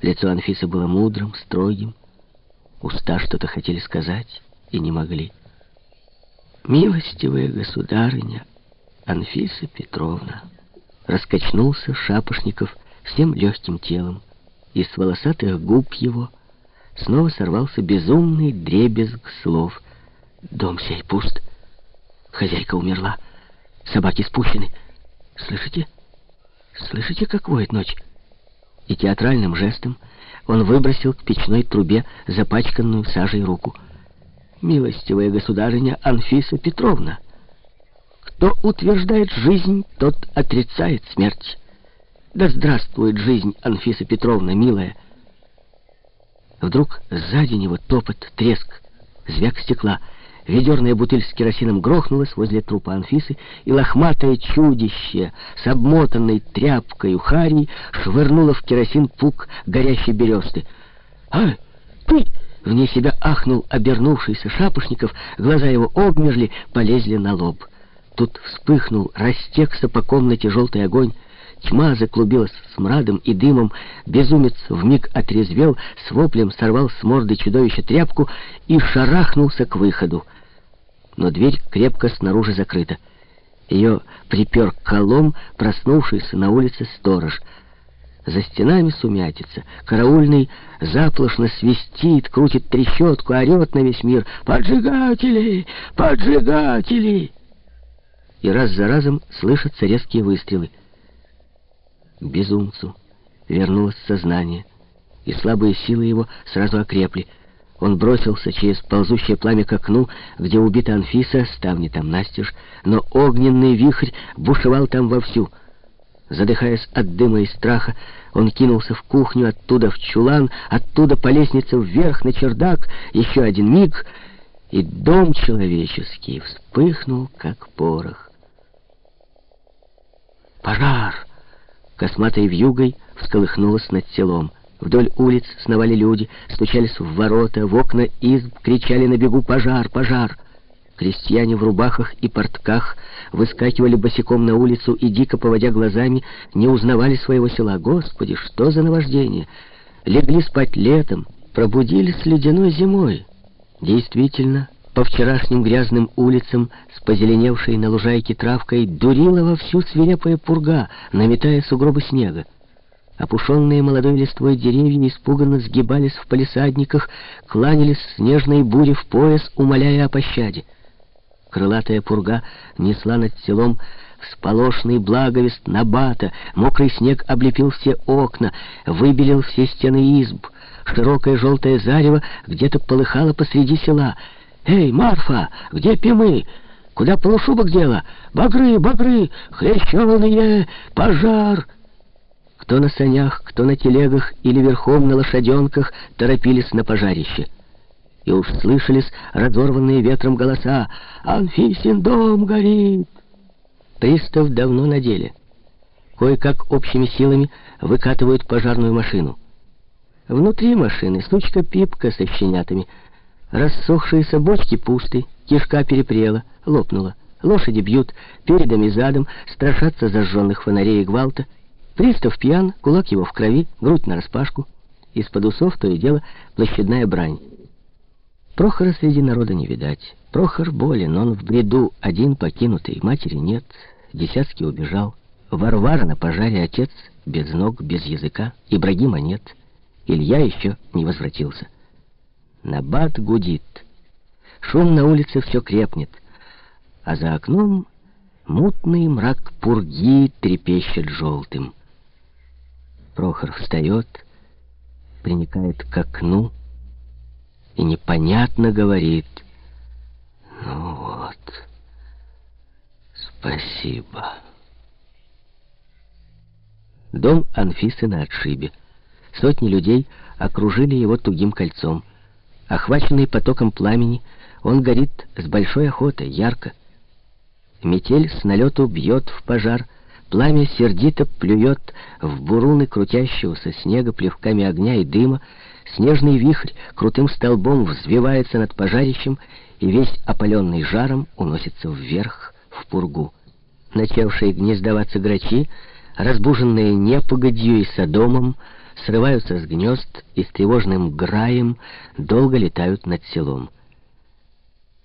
Лицо Анфисы было мудрым, строгим. Уста что-то хотели сказать и не могли. «Милостивая государыня Анфиса Петровна!» Раскачнулся Шапошников всем легким телом, и с волосатых губ его снова сорвался безумный дребезг слов. «Дом сей пуст, хозяйка умерла, собаки спущены. Слышите? Слышите, как воет ночь?» И театральным жестом он выбросил к печной трубе запачканную сажей руку. «Милостивая государыня Анфиса Петровна!» Кто утверждает жизнь, тот отрицает смерть. Да здравствует жизнь, Анфиса Петровна, милая. Вдруг сзади него топот, треск, звяк стекла. Ведерная бутыль с керосином грохнулась возле трупа Анфисы, и лохматое чудище с обмотанной тряпкой Харей швырнуло в керосин пук горящей бересты. «А, ты!» — вне себя ахнул обернувшийся Шапошников, глаза его обмерли, полезли на лоб. Тут вспыхнул, растекся по комнате желтый огонь. Тьма заклубилась смрадом и дымом. Безумец вмиг отрезвел, с воплем сорвал с морды чудовища тряпку и шарахнулся к выходу. Но дверь крепко снаружи закрыта. Ее припер колом, проснувшийся на улице сторож. За стенами сумятица. Караульный заплошно свистит, крутит трещотку, орет на весь мир. «Поджигатели! Поджигатели!» и раз за разом слышатся резкие выстрелы. Безумцу вернулось сознание, и слабые силы его сразу окрепли. Он бросился через ползущее пламя к окну, где убита Анфиса, ставни там настежь, но огненный вихрь бушевал там вовсю. Задыхаясь от дыма и страха, он кинулся в кухню, оттуда в чулан, оттуда по лестнице вверх на чердак, еще один миг, и дом человеческий вспыхнул, как порох. «Пожар!» Косматой вьюгой всколыхнулась над селом. Вдоль улиц сновали люди, стучались в ворота, в окна изб, кричали на бегу «Пожар! Пожар!». Крестьяне в рубахах и портках выскакивали босиком на улицу и, дико поводя глазами, не узнавали своего села. Господи, что за наваждение! Легли спать летом, пробудились ледяной зимой. Действительно, по вчерашним грязным улицам с позеленевшей на лужайке травкой дурила вовсю свирепая пурга, наметая сугробы снега. Опушенные молодой листвой деревья испуганно сгибались в палисадниках, кланялись снежной буре в пояс, умоляя о пощаде. Крылатая пурга несла над селом всполошный благовест Набата, мокрый снег облепил все окна, выбелил все стены изб. Широкое желтое зарево где-то полыхало посреди села — «Эй, Марфа, где пимы? Куда полушубок дела? Багры, багры, хрященые, пожар!» Кто на санях, кто на телегах или верхом на лошаденках торопились на пожарище. И уж слышались разорванные ветром голоса «Анфисин дом горит!» Пристав давно на деле. Кое-как общими силами выкатывают пожарную машину. Внутри машины сучка-пипка со щенятами — Рассохшиеся бочки пусты, кишка перепрела, лопнула. Лошади бьют передом и задом, страшатся зажженных фонарей и гвалта. Пристав пьян, кулак его в крови, грудь нараспашку. Из-под усов то и дело площадная брань. Прохора среди народа не видать. Прохор болен, он в бреду, один покинутый, матери нет. Десятский убежал. Варвара на пожаре, отец без ног, без языка. Ибрагима нет. Илья еще не возвратился. Набат гудит. Шум на улице все крепнет, а за окном мутный мрак пурги трепещет желтым. Прохор встает, приникает к окну и непонятно говорит. «Ну вот, спасибо». Дом Анфисы на отшибе. Сотни людей окружили его тугим кольцом. Охваченный потоком пламени, он горит с большой охотой, ярко. Метель с налету бьет в пожар, пламя сердито плюет в буруны крутящегося снега плевками огня и дыма, снежный вихрь крутым столбом взвивается над пожарищем, и весь опаленный жаром уносится вверх, в пургу. Начавшие гнездоваться грачи, разбуженные непогодью и содомом, срываются с гнезд и с тревожным граем долго летают над селом.